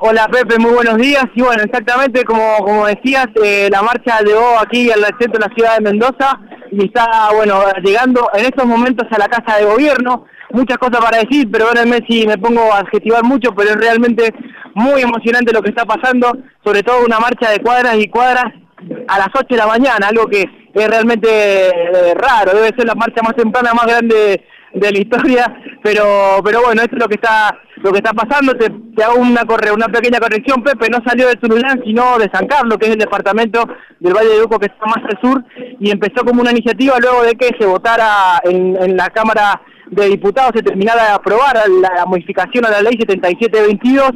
Hola Pepe, muy buenos días. Y bueno, exactamente como, como decías, eh, la marcha llegó aquí al centro de la ciudad de Mendoza y está, bueno, llegando en estos momentos a la Casa de Gobierno. Muchas cosas para decir, pero bueno, si me pongo a adjetivar mucho, pero es realmente muy emocionante lo que está pasando, sobre todo una marcha de cuadras y cuadras a las 8 de la mañana, algo que es realmente eh, raro, debe ser la marcha más temprana, más grande de la historia, pero pero bueno, esto es lo que está lo que está pasando, te, hago una corre, una pequeña corrección, Pepe, no salió de Turulán, sino de San Carlos, que es el departamento del Valle de Duco que está más al sur, y empezó como una iniciativa luego de que se votara en, en la Cámara de Diputados, se terminara de aprobar la, modificación a la ley 7722,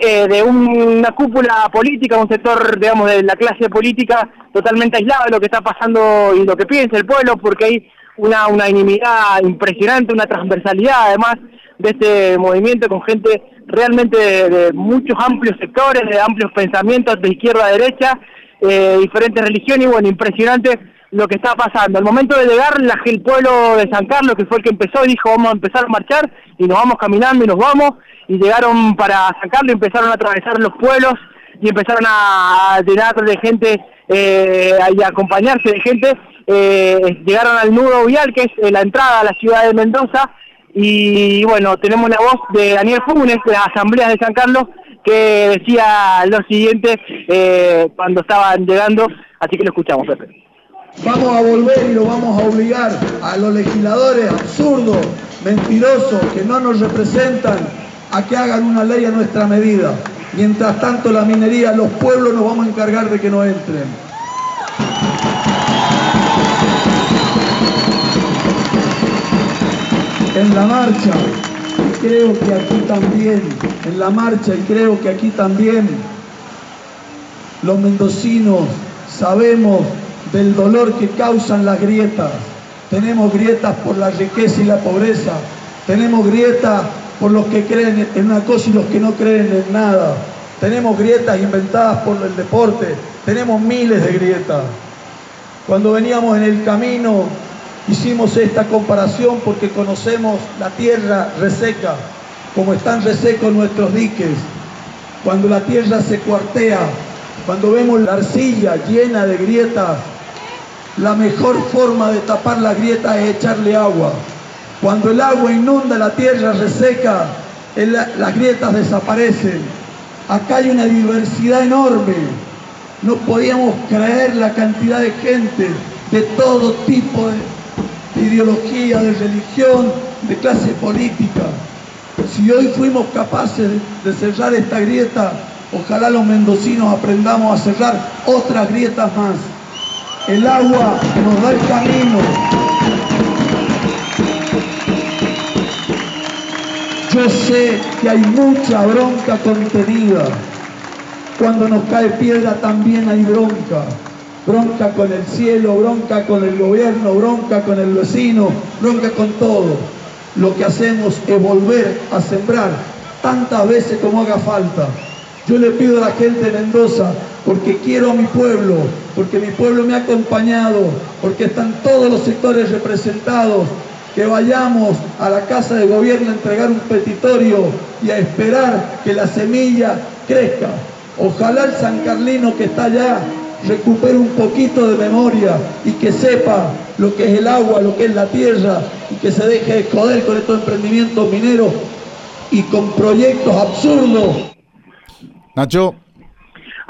eh, de una cúpula política, un sector, digamos, de la clase política totalmente aislado de lo que está pasando y lo que piensa el pueblo, porque hay una unanimidad impresionante, una transversalidad además de este movimiento con gente realmente de, muchos amplios sectores, de amplios pensamientos de izquierda a derecha, eh, diferentes religiones y bueno, impresionante lo que está pasando. Al momento de llegar, la, el pueblo de San Carlos, que fue el que empezó, dijo vamos a empezar a marchar y nos vamos caminando y nos vamos y llegaron para San Carlos y empezaron a atravesar los pueblos y empezaron a llenar de gente eh, y a acompañarse de gente eh, llegaron al nudo vial, que es la entrada a la ciudad de Mendoza, y bueno, tenemos la voz de Daniel Funes, de la Asamblea de San Carlos, que decía lo siguiente eh, cuando estaban llegando, así que lo escuchamos, Pepe. Vamos a volver y lo vamos a obligar a los legisladores absurdos, mentirosos, que no nos representan, a que hagan una ley a nuestra medida. Mientras tanto la minería, los pueblos nos vamos a encargar de que no entren. En la marcha, y creo que aquí también, en la marcha, y creo que aquí también, los mendocinos sabemos del dolor que causan las grietas. Tenemos grietas por la riqueza y la pobreza. Tenemos grietas por los que creen en una cosa y los que no creen en nada. Tenemos grietas inventadas por el deporte. Tenemos miles de grietas. Cuando veníamos en el camino Hicimos esta comparación porque conocemos la tierra reseca, como están resecos nuestros diques. Cuando la tierra se cuartea, cuando vemos la arcilla llena de grietas, la mejor forma de tapar la grieta es echarle agua. Cuando el agua inunda la tierra reseca, las grietas desaparecen. Acá hay una diversidad enorme. No podíamos creer la cantidad de gente de todo tipo de, de ideología, de religión, de clase política. Si hoy fuimos capaces de cerrar esta grieta, ojalá los mendocinos aprendamos a cerrar otras grietas más. El agua nos da el camino. Yo sé que hay mucha bronca contenida. Cuando nos cae piedra también hay bronca bronca con el cielo, bronca con el gobierno, bronca con el vecino, bronca con todo. Lo que hacemos es volver a sembrar tantas veces como haga falta. Yo le pido a la gente de Mendoza, porque quiero a mi pueblo, porque mi pueblo me ha acompañado, porque están todos los sectores representados, que vayamos a la Casa de Gobierno a entregar un petitorio y a esperar que la semilla crezca. Ojalá el San Carlino que está allá recupere un poquito de memoria y que sepa lo que es el agua, lo que es la tierra y que se deje de joder con estos emprendimientos mineros y con proyectos absurdos. Nacho.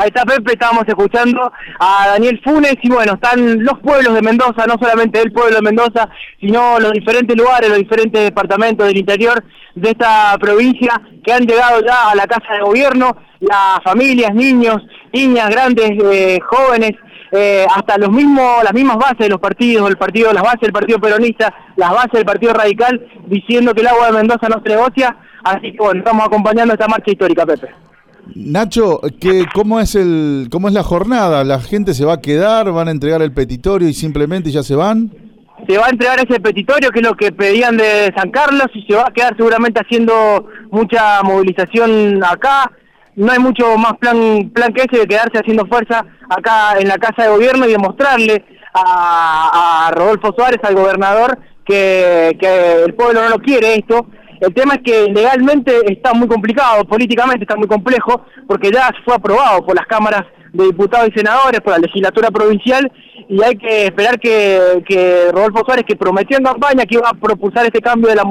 Ahí está Pepe, estábamos escuchando a Daniel Funes y bueno, están los pueblos de Mendoza, no solamente el pueblo de Mendoza, sino los diferentes lugares, los diferentes departamentos del interior de esta provincia que han llegado ya a la Casa de Gobierno, las familias, niños, niñas, grandes, eh, jóvenes, eh, hasta los mismos, las mismas bases de los partidos, el partido, las bases del Partido Peronista, las bases del Partido Radical, diciendo que el agua de Mendoza no se negocia, así que bueno, estamos acompañando esta marcha histórica, Pepe. Nacho, ¿qué, cómo, es el, ¿cómo es la jornada? ¿La gente se va a quedar, van a entregar el petitorio y simplemente ya se van? Se va a entregar ese petitorio, que es lo que pedían de San Carlos, y se va a quedar seguramente haciendo mucha movilización acá. No hay mucho más plan, plan que ese de quedarse haciendo fuerza acá en la Casa de Gobierno y demostrarle a, a Rodolfo Suárez, al gobernador, que, que el pueblo no lo quiere esto El tema es que legalmente está muy complicado, políticamente está muy complejo, porque ya fue aprobado por las cámaras de diputados y senadores, por la legislatura provincial, y hay que esperar que, que Rodolfo Suárez, que prometió en campaña que iba a propulsar este cambio de la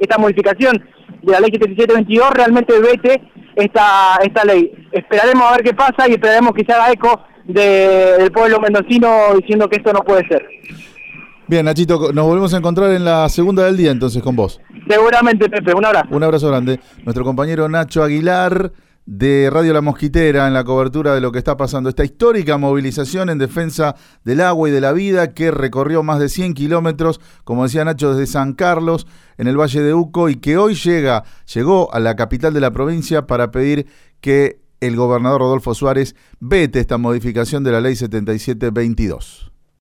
esta modificación de la ley 7722, realmente vete esta, esta ley. Esperaremos a ver qué pasa y esperaremos que se haga eco del pueblo mendocino diciendo que esto no puede ser. Bien, Nachito, nos volvemos a encontrar en la segunda del día entonces con vos. Seguramente, Pepe, un abrazo. Un abrazo grande. Nuestro compañero Nacho Aguilar de Radio La Mosquitera en la cobertura de lo que está pasando. Esta histórica movilización en defensa del agua y de la vida que recorrió más de 100 kilómetros, como decía Nacho, desde San Carlos, en el Valle de Uco, y que hoy llega, llegó a la capital de la provincia para pedir que el gobernador Rodolfo Suárez vete esta modificación de la ley 7722.